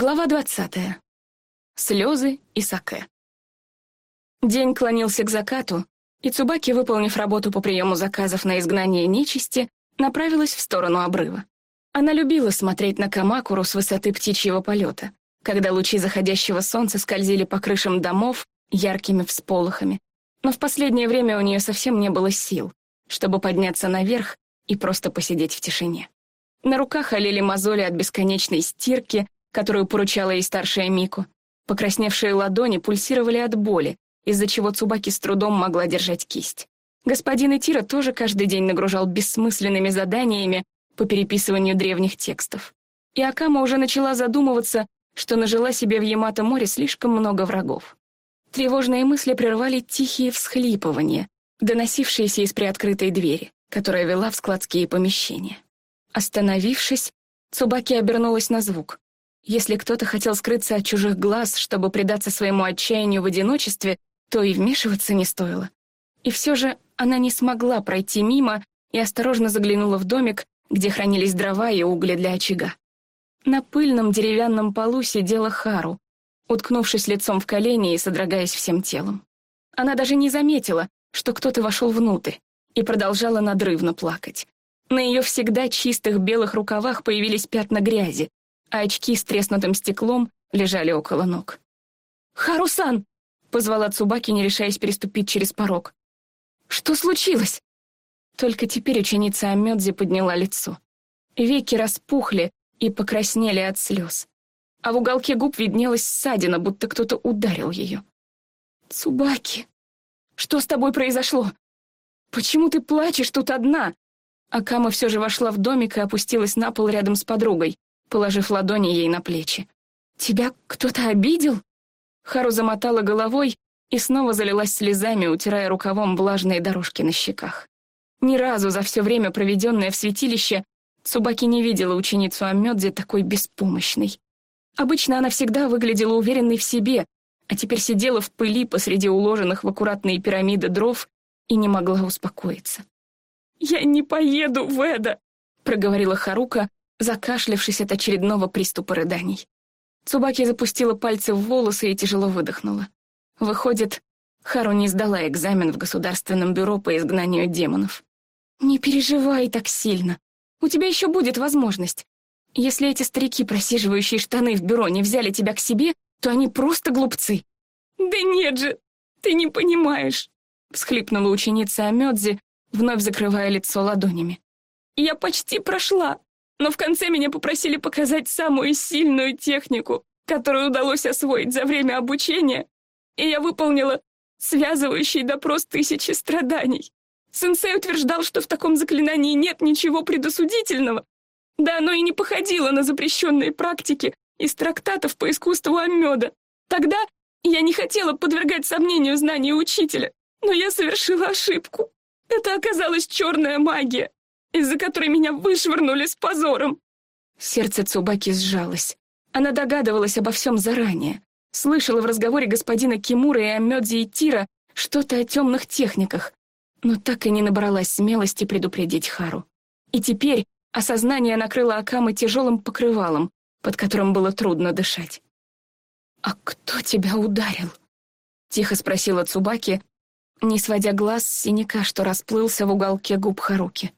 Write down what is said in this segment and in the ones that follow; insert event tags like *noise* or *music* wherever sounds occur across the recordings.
Глава двадцатая. Слезы и саке. День клонился к закату, и Цубаки, выполнив работу по приему заказов на изгнание нечисти, направилась в сторону обрыва. Она любила смотреть на Камакуру с высоты птичьего полета, когда лучи заходящего солнца скользили по крышам домов яркими всполохами. Но в последнее время у нее совсем не было сил, чтобы подняться наверх и просто посидеть в тишине. На руках олели мозоли от бесконечной стирки, которую поручала ей старшая Мику. Покрасневшие ладони пульсировали от боли, из-за чего Цубаки с трудом могла держать кисть. Господин Итира тоже каждый день нагружал бессмысленными заданиями по переписыванию древних текстов. И Акама уже начала задумываться, что нажила себе в Ямато-море слишком много врагов. Тревожные мысли прервали тихие всхлипывания, доносившиеся из приоткрытой двери, которая вела в складские помещения. Остановившись, Цубаки обернулась на звук. Если кто-то хотел скрыться от чужих глаз, чтобы предаться своему отчаянию в одиночестве, то и вмешиваться не стоило. И все же она не смогла пройти мимо и осторожно заглянула в домик, где хранились дрова и угли для очага. На пыльном деревянном полу сидела Хару, уткнувшись лицом в колени и содрогаясь всем телом. Она даже не заметила, что кто-то вошел внутрь, и продолжала надрывно плакать. На ее всегда чистых белых рукавах появились пятна грязи, а очки с треснутым стеклом лежали около ног. «Харусан!» — позвала Цубаки, не решаясь переступить через порог. «Что случилось?» Только теперь ученица Амёдзи подняла лицо. Веки распухли и покраснели от слез, а в уголке губ виднелась ссадина, будто кто-то ударил ее. «Цубаки, что с тобой произошло? Почему ты плачешь тут одна?» Акама все же вошла в домик и опустилась на пол рядом с подругой положив ладони ей на плечи. «Тебя кто-то обидел?» Хару замотала головой и снова залилась слезами, утирая рукавом влажные дорожки на щеках. Ни разу за все время, проведенное в святилище, Цубаки не видела ученицу Амёдзе такой беспомощной. Обычно она всегда выглядела уверенной в себе, а теперь сидела в пыли посреди уложенных в аккуратные пирамиды дров и не могла успокоиться. «Я не поеду в Эда», — проговорила Харука, закашлявшись от очередного приступа рыданий. Цубаки запустила пальцы в волосы и тяжело выдохнула. Выходит, Хару не сдала экзамен в Государственном бюро по изгнанию демонов. «Не переживай так сильно. У тебя еще будет возможность. Если эти старики, просиживающие штаны в бюро, не взяли тебя к себе, то они просто глупцы». «Да нет же, ты не понимаешь», — всхлипнула ученица Амёдзи, вновь закрывая лицо ладонями. «Я почти прошла но в конце меня попросили показать самую сильную технику, которую удалось освоить за время обучения, и я выполнила связывающий допрос тысячи страданий. Сенсей утверждал, что в таком заклинании нет ничего предосудительного. Да оно и не походило на запрещенные практики из трактатов по искусству Аммеда. Тогда я не хотела подвергать сомнению знания учителя, но я совершила ошибку. Это оказалась черная магия из-за которой меня вышвырнули с позором. Сердце Цубаки сжалось. Она догадывалась обо всем заранее. Слышала в разговоре господина Кимура и Амёдзи и Тира что-то о темных техниках, но так и не набралась смелости предупредить Хару. И теперь осознание накрыло Акамы тяжелым покрывалом, под которым было трудно дышать. «А кто тебя ударил?» — тихо спросила Цубаки, не сводя глаз с синяка, что расплылся в уголке губ Харуки.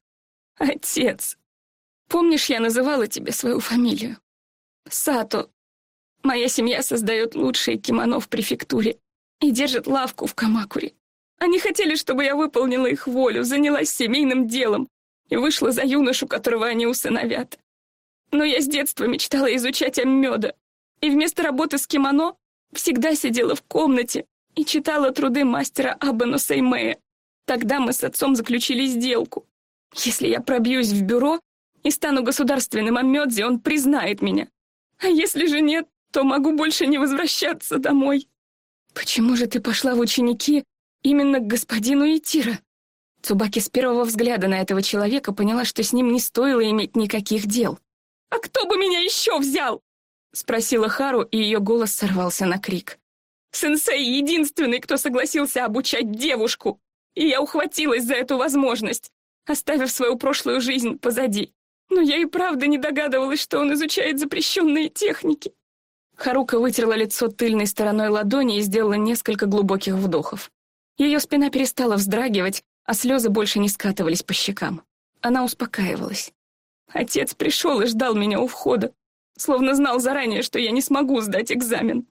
Отец. Помнишь, я называла тебе свою фамилию? Сато. Моя семья создает лучшие кимоно в префектуре и держит лавку в Камакуре. Они хотели, чтобы я выполнила их волю, занялась семейным делом и вышла за юношу, которого они усыновят. Но я с детства мечтала изучать аммёда, и вместо работы с кимоно всегда сидела в комнате и читала труды мастера Абану Сеймея. Тогда мы с отцом заключили сделку. Если я пробьюсь в бюро и стану государственным Амёдзи, он признает меня. А если же нет, то могу больше не возвращаться домой. Почему же ты пошла в ученики именно к господину Итира? Цубаки с первого взгляда на этого человека поняла, что с ним не стоило иметь никаких дел. «А кто бы меня еще взял?» — спросила Хару, и ее голос сорвался на крик. «Сенсей — единственный, кто согласился обучать девушку, и я ухватилась за эту возможность оставив свою прошлую жизнь позади. Но я и правда не догадывалась, что он изучает запрещенные техники. Харука вытерла лицо тыльной стороной ладони и сделала несколько глубоких вдохов. Ее спина перестала вздрагивать, а слезы больше не скатывались по щекам. Она успокаивалась. Отец пришел и ждал меня у входа, словно знал заранее, что я не смогу сдать экзамен.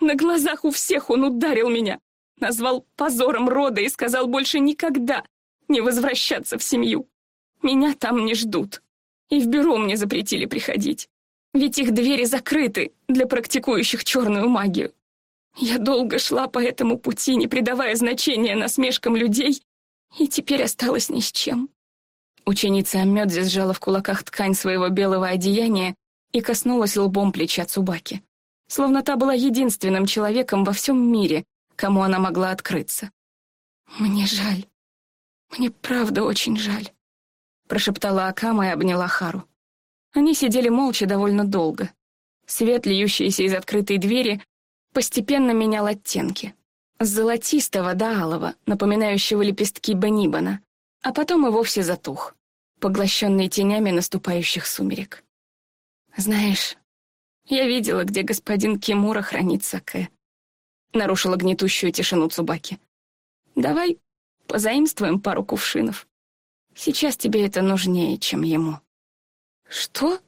На глазах у всех он ударил меня, назвал позором рода и сказал больше никогда не возвращаться в семью. Меня там не ждут. И в бюро мне запретили приходить. Ведь их двери закрыты для практикующих черную магию. Я долго шла по этому пути, не придавая значения насмешкам людей, и теперь осталась ни с чем. Ученица Амёдзи сжала в кулаках ткань своего белого одеяния и коснулась лбом плеча Цубаки. Словно та была единственным человеком во всем мире, кому она могла открыться. «Мне жаль. Мне правда очень жаль», — прошептала Акама и обняла Хару. Они сидели молча довольно долго. Свет, льющийся из открытой двери, постепенно менял оттенки. С золотистого до алого, напоминающего лепестки банибана, а потом и вовсе затух, поглощенный тенями наступающих сумерек. «Знаешь, я видела, где господин Кимура хранит саке», нарушила гнетущую тишину Цубаки. «Давай позаимствуем пару кувшинов. Сейчас тебе это нужнее, чем ему». «Что?»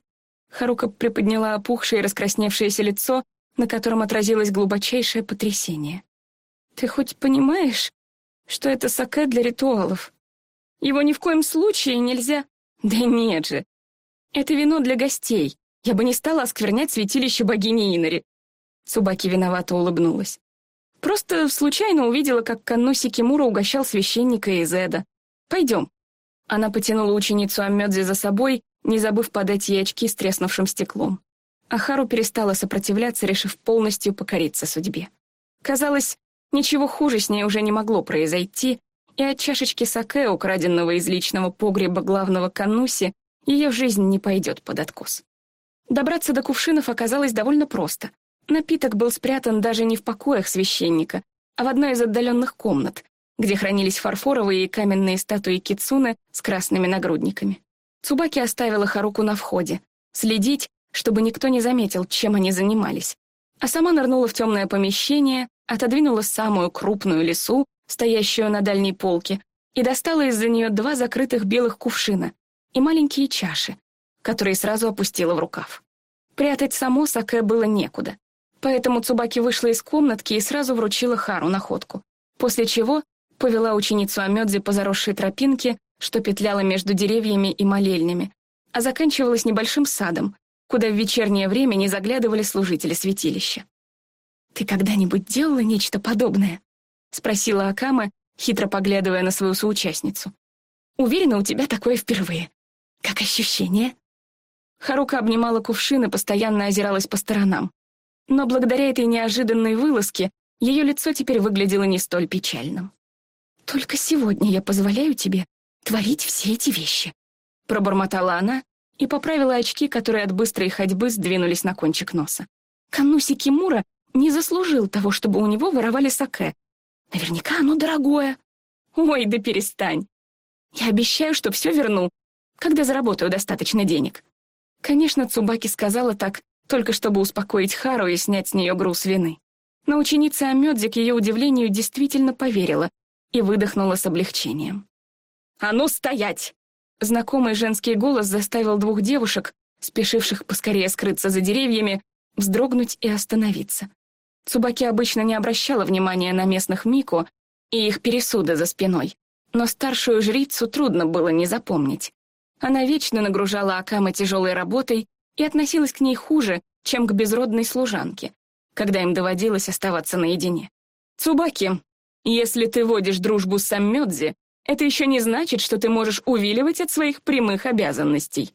Харука приподняла опухшее и раскрасневшееся лицо, на котором отразилось глубочайшее потрясение. «Ты хоть понимаешь, что это саке для ритуалов? Его ни в коем случае нельзя...» «Да нет же! Это вино для гостей. Я бы не стала осквернять святилище богини Инари». Цубаки виновато улыбнулась. «Просто случайно увидела, как Канноси Кимура угощал священника из Эда. Пойдем». Она потянула ученицу Аммёдзи за собой, не забыв подать ей очки с треснувшим стеклом. Ахару перестала сопротивляться, решив полностью покориться судьбе. Казалось, ничего хуже с ней уже не могло произойти, и от чашечки саке, украденного из личного погреба главного Кануси, ее жизнь не пойдет под откос. Добраться до кувшинов оказалось довольно просто. Напиток был спрятан даже не в покоях священника, а в одной из отдаленных комнат, где хранились фарфоровые и каменные статуи кицуны с красными нагрудниками. Цубаки оставила Харуку на входе, следить, чтобы никто не заметил, чем они занимались. А сама нырнула в темное помещение, отодвинула самую крупную лесу, стоящую на дальней полке, и достала из-за нее два закрытых белых кувшина и маленькие чаши, которые сразу опустила в рукав. Прятать само саке было некуда, поэтому Цубаки вышла из комнатки и сразу вручила Хару находку, после чего повела ученицу Амёдзи по заросшей тропинке, что петляло между деревьями и молельнями, а заканчивалось небольшим садом, куда в вечернее время не заглядывали служители святилища. «Ты когда-нибудь делала нечто подобное?» — спросила Акама, хитро поглядывая на свою соучастницу. «Уверена, у тебя такое впервые. Как ощущение?» Харука обнимала кувшин и постоянно озиралась по сторонам. Но благодаря этой неожиданной вылазке ее лицо теперь выглядело не столь печальным. «Только сегодня я позволяю тебе творить все эти вещи», — пробормотала она и поправила очки, которые от быстрой ходьбы сдвинулись на кончик носа. Кануси Кимура не заслужил того, чтобы у него воровали саке. Наверняка оно дорогое. Ой, да перестань. Я обещаю, что все верну, когда заработаю достаточно денег. Конечно, Цубаки сказала так, только чтобы успокоить Хару и снять с нее груз вины. Но ученица Амёдзи, к ее удивлению, действительно поверила и выдохнула с облегчением. «А ну, стоять!» Знакомый женский голос заставил двух девушек, спешивших поскорее скрыться за деревьями, вздрогнуть и остановиться. Цубаки обычно не обращала внимания на местных Мико и их пересуды за спиной, но старшую жрицу трудно было не запомнить. Она вечно нагружала Акама тяжелой работой и относилась к ней хуже, чем к безродной служанке, когда им доводилось оставаться наедине. «Цубаки, если ты водишь дружбу с Саммёдзи, это еще не значит, что ты можешь увиливать от своих прямых обязанностей.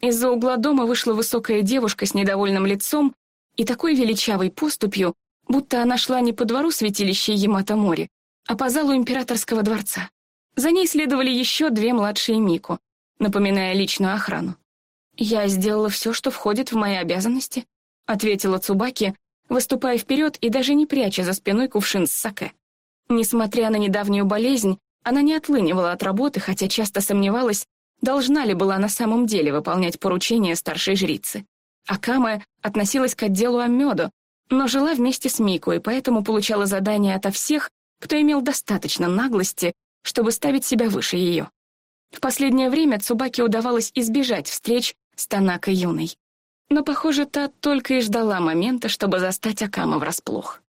Из-за угла дома вышла высокая девушка с недовольным лицом и такой величавой поступью, будто она шла не по двору святилища Ямато-море, а по залу императорского дворца. За ней следовали еще две младшие Мику, напоминая личную охрану. «Я сделала все, что входит в мои обязанности», — ответила Цубаки, выступая вперед и даже не пряча за спиной кувшин с саке. Несмотря на недавнюю болезнь, она не отлынивала от работы, хотя часто сомневалась, должна ли была на самом деле выполнять поручения старшей жрицы. Акама относилась к отделу Амёдо, но жила вместе с Мико и поэтому получала задания ото всех, кто имел достаточно наглости, чтобы ставить себя выше ее. В последнее время Цубаке удавалось избежать встреч с Танако Юной. Но, похоже, та только и ждала момента, чтобы застать Акама врасплох.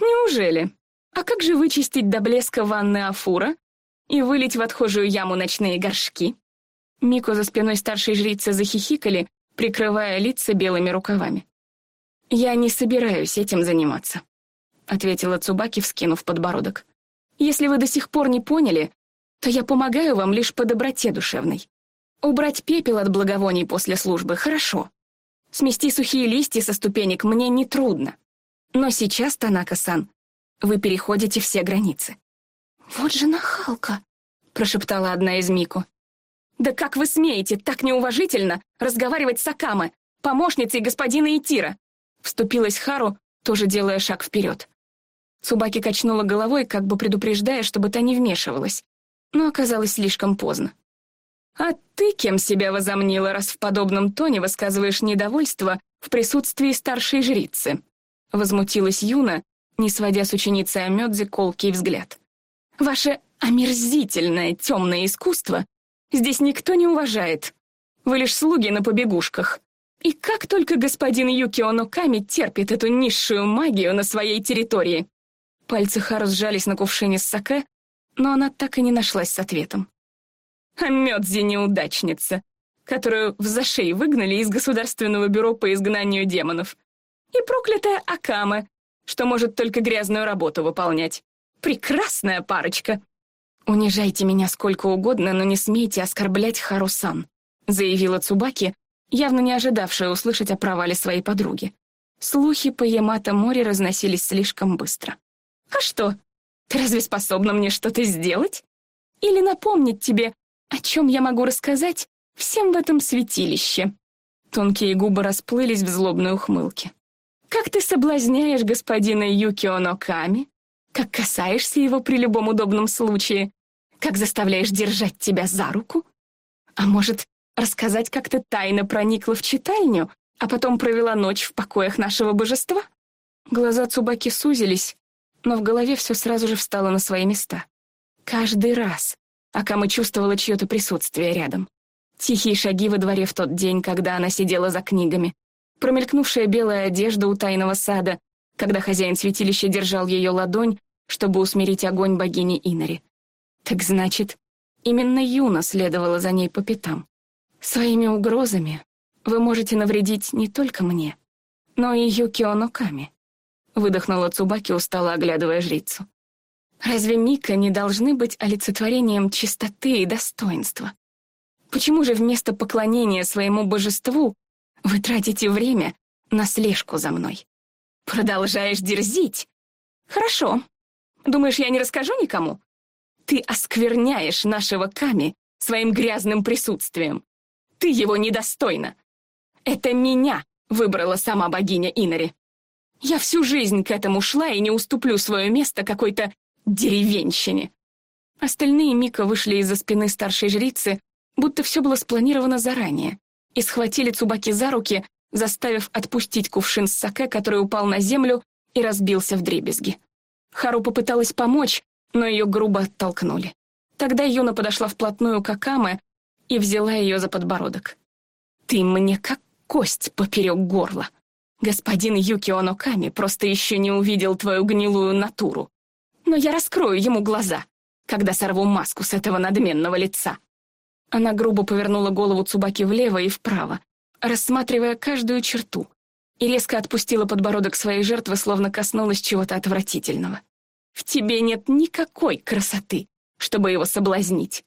«Неужели? А как же вычистить до блеска ванны Афура и вылить в отхожую яму ночные горшки?» Мико за спиной старшей жрицы захихикали, прикрывая лица белыми рукавами. «Я не собираюсь этим заниматься», — ответила Цубаки, вскинув подбородок. «Если вы до сих пор не поняли, то я помогаю вам лишь по доброте душевной. Убрать пепел от благовоний после службы — хорошо. Смести сухие листья со ступенек мне нетрудно. Но сейчас, Танака-сан, вы переходите все границы». «Вот же нахалка», — прошептала одна из Мику. «Да как вы смеете так неуважительно разговаривать с Акаме, помощницей господина Итира?» Вступилась Хару, тоже делая шаг вперед. Цубаки качнула головой, как бы предупреждая, чтобы та не вмешивалась, но оказалось слишком поздно. «А ты кем себя возомнила, раз в подобном тоне высказываешь недовольство в присутствии старшей жрицы?» Возмутилась Юна, не сводя с ученицы Амёдзи колкий взгляд. «Ваше омерзительное темное искусство здесь никто не уважает. Вы лишь слуги на побегушках. И как только господин Юкио Ноками терпит эту низшую магию на своей территории?» Пальцы Хару сжались на кувшине с саке, но она так и не нашлась с ответом. *laughs* А неудачница, которую в зашей выгнали из Государственного бюро по изгнанию демонов. И проклятая Акама, что может только грязную работу выполнять. Прекрасная парочка. «Унижайте меня сколько угодно, но не смейте оскорблять Харусан», заявила Цубаки, явно не ожидавшая услышать о провале своей подруги. Слухи по Ямато-море разносились слишком быстро. «А что, ты разве способна мне что-то сделать? Или напомнить тебе, о чем я могу рассказать всем в этом святилище?» Тонкие губы расплылись в злобной ухмылке. «Как ты соблазняешь господина Юкио Ноками? Как касаешься его при любом удобном случае? Как заставляешь держать тебя за руку? А может, рассказать, как ты тайно проникла в читальню, а потом провела ночь в покоях нашего божества?» Глаза Цубаки сузились, но в голове все сразу же встало на свои места. Каждый раз Акама чувствовала чье-то присутствие рядом. Тихие шаги во дворе в тот день, когда она сидела за книгами. Промелькнувшая белая одежда у тайного сада, когда хозяин святилища держал ее ладонь, чтобы усмирить огонь богини Инари. Так значит, именно Юна следовала за ней по пятам. Своими угрозами вы можете навредить не только мне, но и Юкио Ноками. Выдохнула Цубаки, устало оглядывая жрицу. Разве Мика не должны быть олицетворением чистоты и достоинства? Почему же вместо поклонения своему божеству вы тратите время на слежку за мной? Продолжаешь дерзить? Хорошо. Думаешь, я не расскажу никому? Ты оскверняешь нашего Ками своим грязным присутствием. Ты его недостойна. Это меня выбрала сама богиня Инари. Я всю жизнь к этому шла и не уступлю свое место какой-то деревенщине. Остальные Мика вышли из-за спины старшей жрицы, будто все было спланировано заранее, и схватили Цубаки за руки, заставив отпустить кувшин с саке, который упал на землю и разбился в дребезги. Хару попыталась помочь, но ее грубо оттолкнули. Тогда Юна подошла вплотную к Акаме и взяла ее за подбородок. «Ты мне как кость поперек горла. Господин Юкио Ноками просто еще не увидел твою гнилую натуру но я раскрою ему глаза, когда сорву маску с этого надменного лица». Она грубо повернула голову Цубаки влево и вправо, рассматривая каждую черту, и резко отпустила подбородок своей жертвы, словно коснулась чего-то отвратительного. «В тебе нет никакой красоты, чтобы его соблазнить.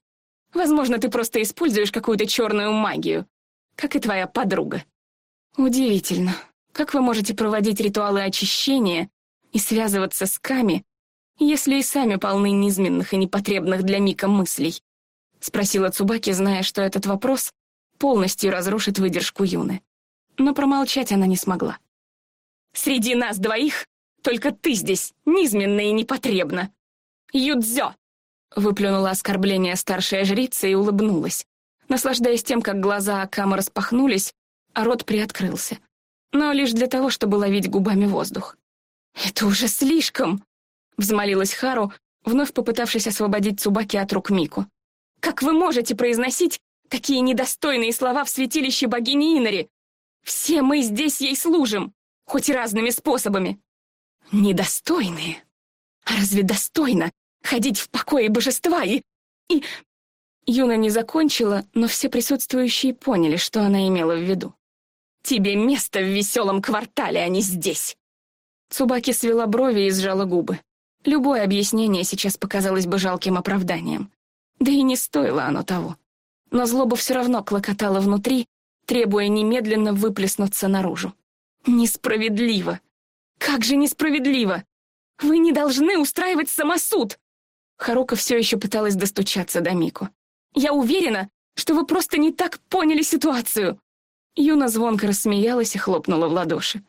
Возможно, ты просто используешь какую-то черную магию, как и твоя подруга». «Удивительно, как вы можете проводить ритуалы очищения и связываться с Ками, если и сами полны низменных и непотребных для Мика мыслей?» — спросила Цубаки, зная, что этот вопрос полностью разрушит выдержку Юны. Но промолчать она не смогла. «Среди нас двоих только ты здесь низменна и непотребна. Юдзё!» — выплюнула оскорбление старшая жрица и улыбнулась, наслаждаясь тем, как глаза Акама распахнулись, а рот приоткрылся. Но лишь для того, чтобы ловить губами воздух. «Это уже слишком!» — взмолилась Хару, вновь попытавшись освободить Цубаки от рук Мику. «Как вы можете произносить такие недостойные слова в святилище богини Инари? Все мы здесь ей служим, хоть и разными способами». «Недостойные? А разве достойно ходить в покое божества и... и...» Юна не закончила, но все присутствующие поняли, что она имела в виду. «Тебе место в веселом квартале, а не здесь!» Цубаки свела брови и сжала губы. Любое объяснение сейчас показалось бы жалким оправданием. Да и не стоило оно того. Но злоба все равно клокотала внутри, требуя немедленно выплеснуться наружу. Несправедливо! Как же несправедливо! Вы не должны устраивать самосуд! Харука все еще пыталась достучаться до Мику. Я уверена, что вы просто не так поняли ситуацию. Юна звонко рассмеялась и хлопнула в ладоши.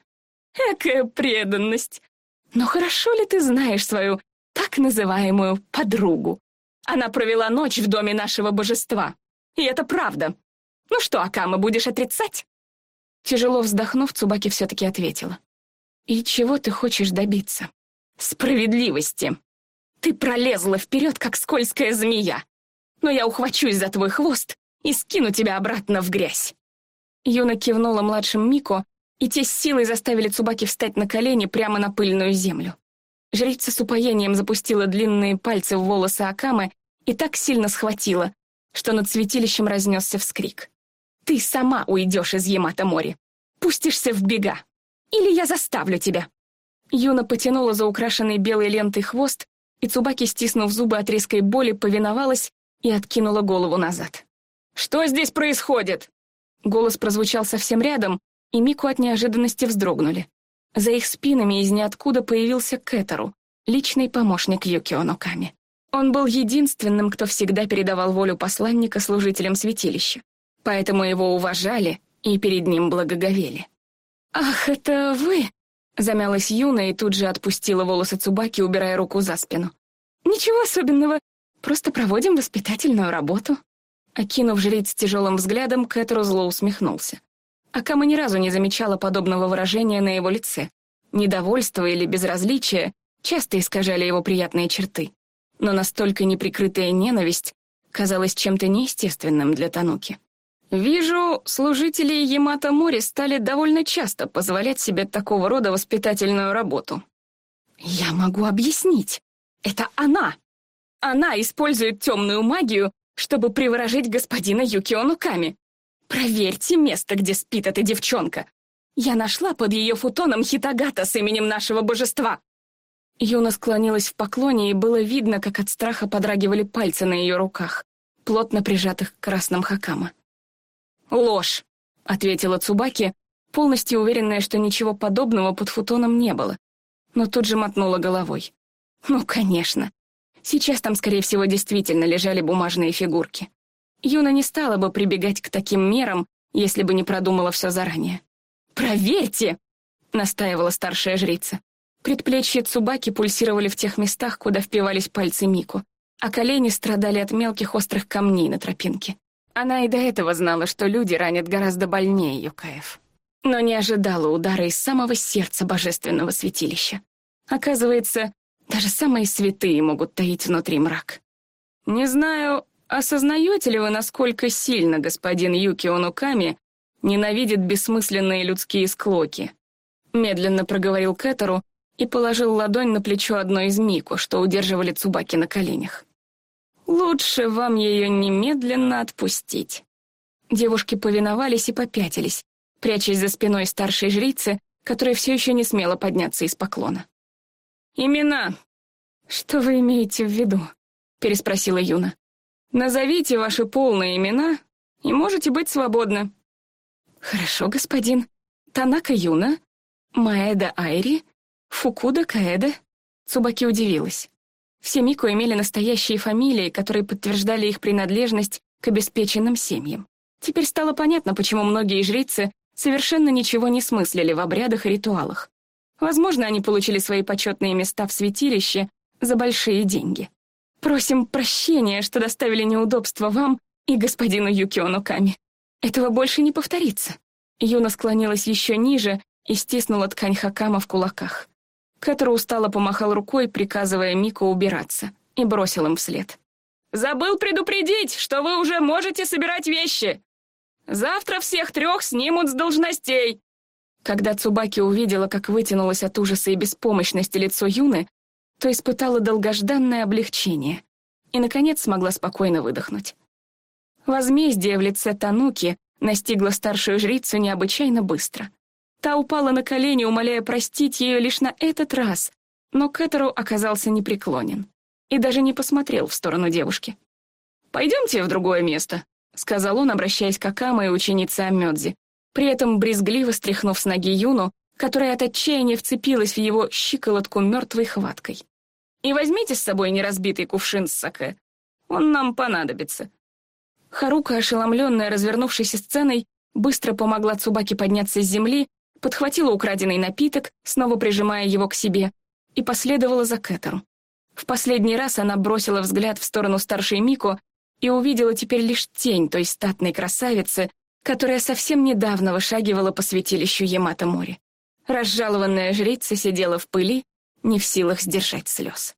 Экая преданность! Но хорошо ли ты знаешь свою так называемую подругу? Она провела ночь в доме нашего божества. И это правда. Ну что, Акама, будешь отрицать? Тяжело вздохнув, Цубаки все-таки ответила. «И чего ты хочешь добиться?» «Справедливости. Ты пролезла вперед, как скользкая змея. Но я ухвачусь за твой хвост и скину тебя обратно в грязь». Юна кивнула младшим Мико, и те силой заставили Цубаки встать на колени прямо на пыльную землю. Жрица с упоением запустила длинные пальцы в волосы Акамы и так сильно схватила, что над святилищем разнесся вскрик. «Ты сама уйдешь из Ямато-мори, пустишься в бега, или я заставлю тебя!» Юна потянула за украшенный белой лентой хвост, и Цубаки, стиснув зубы от резкой боли, повиновалась и откинула голову назад. «Что здесь происходит?» Голос прозвучал совсем рядом, и Мику от неожиданности вздрогнули. За их спинами из ниоткуда появился Кэтеру, личный помощник Юкио Ноками. Он был единственным, кто всегда передавал волю посланника служителям святилища, поэтому его уважали и перед ним благоговели. «Ах, это вы!» — замялась Юна и тут же отпустила волосы Цубаки, убирая руку за спину. «Ничего особенного, просто проводим воспитательную работу». Окинув жриц тяжелым взглядом, Кэтеру зло усмехнулся. Акама ни разу не замечала подобного выражения на его лице. Недовольство или безразличие часто искажали его приятные черты. Но настолько неприкрытая ненависть казалась чем-то неестественным для Тануки. «Вижу, служители Ямато-Мори стали довольно часто позволять себе такого рода воспитательную работу». «Я могу объяснить. Это она. Она использует темную магию, чтобы приворожить господина Юкио Нуками. Проверьте место, где спит эта девчонка. Я нашла под ее футоном хитагата с именем нашего божества». Юна склонилась в поклоне, и было видно, как от страха подрагивали пальцы на ее руках, плотно прижатых к красным хакама. «Ложь», — ответила Цубаки, полностью уверенная, что ничего подобного под футоном не было, но тут же мотнула головой. «Ну, конечно. Сейчас там, скорее всего, действительно лежали бумажные фигурки. Юна не стала бы прибегать к таким мерам, если бы не продумала все заранее. «Проверьте!» — настаивала старшая жрица. Предплечья Цубаки пульсировали в тех местах, куда впивались пальцы Мику, а колени страдали от мелких острых камней на тропинке. Она и до этого знала, что люди ранят гораздо больнее Юкаев. Но не ожидала удара из самого сердца божественного святилища. Оказывается, даже самые святые могут таить внутри мрак. «Не знаю, Осознаете ли вы, насколько сильно господин Юкио Нуками ненавидит бессмысленные людские склоки?» Медленно проговорил Кэтеру и положил ладонь на плечо одной из Мику, что удерживали Цубаки на коленях. «Лучше вам ее немедленно отпустить». Девушки повиновались и попятились, прячась за спиной старшей жрицы, которая все еще не смела подняться из поклона. «Имена!» «Что вы имеете в виду?» — переспросила Юна. Назовите ваши полные имена, и можете быть свободны». «Хорошо, господин. Танака Юна, Маэда Айри, Фукуда Каэда». Цубаки удивилась. Все Мико имели настоящие фамилии, которые подтверждали их принадлежность к обеспеченным семьям. Теперь стало понятно, почему многие жрицы совершенно ничего не смыслили в обрядах и ритуалах. Возможно, они получили свои почетные места в святилище за большие деньги. Просим прощения, что доставили неудобства вам и господину Юкио Нуками. Этого больше не повторится. Юна склонилась еще ниже и стиснула ткань Хакама в кулаках. Кэтер устало помахал рукой, приказывая Мико убираться, и бросил им вслед. «Забыл предупредить, что вы уже можете собирать вещи! Завтра всех трех снимут с должностей!» Когда Цубаки увидела, как вытянулось от ужаса и беспомощности лицо Юны, то испытала долгожданное облегчение и, наконец, смогла спокойно выдохнуть. Возмездие в лице Тануки настигло старшую жрицу необычайно быстро. Та упала на колени, умоляя простить ее лишь на этот раз, но Кэтеру оказался непреклонен и даже не посмотрел в сторону девушки. «Пойдемте в другое место», — сказал он, обращаясь к Акаме и ученице Амёдзи, при этом брезгливо стряхнув с ноги Юну, которая от отчаяния вцепилась в его щиколотку мертвой хваткой. «И возьмите с собой неразбитый кувшин с саке. Он нам понадобится». Харука, ошеломленная развернувшейся сценой, быстро помогла Цубаке подняться с земли подхватила украденный напиток, снова прижимая его к себе, и последовала за Кэтеру. В последний раз она бросила взгляд в сторону старшей Мико и увидела теперь лишь тень той статной красавицы, которая совсем недавно вышагивала по святилищу Ямато-море. Разжалованная жрица сидела в пыли, не в силах сдержать слез.